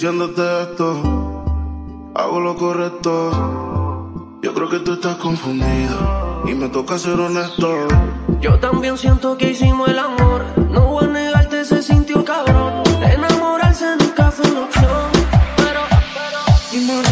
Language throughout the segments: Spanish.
Diciéndote esto, hago lo correcto. Yo creo que tú estás confundido y me toca ser honesto. Yo también siento que hicimos el amor. No voy a negarte, se sintió cabrón. Enamorarse nunca fue una opción. Pero, pero, dime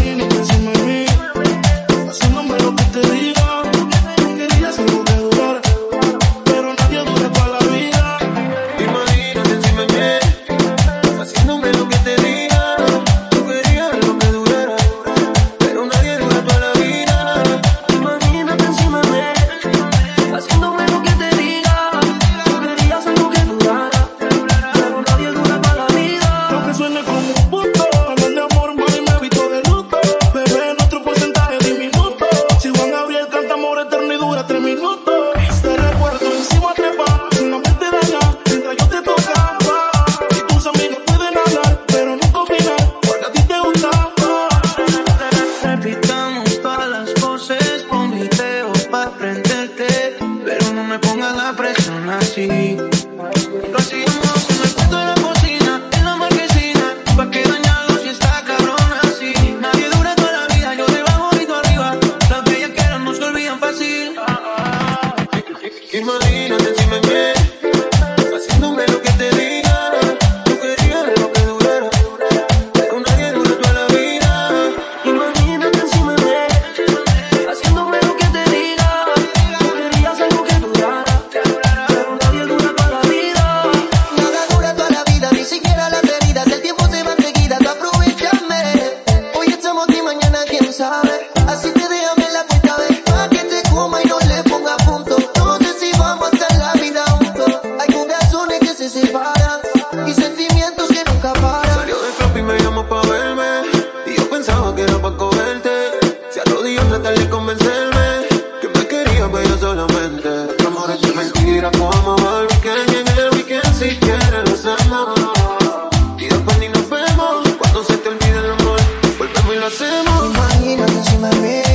らずもになってしまい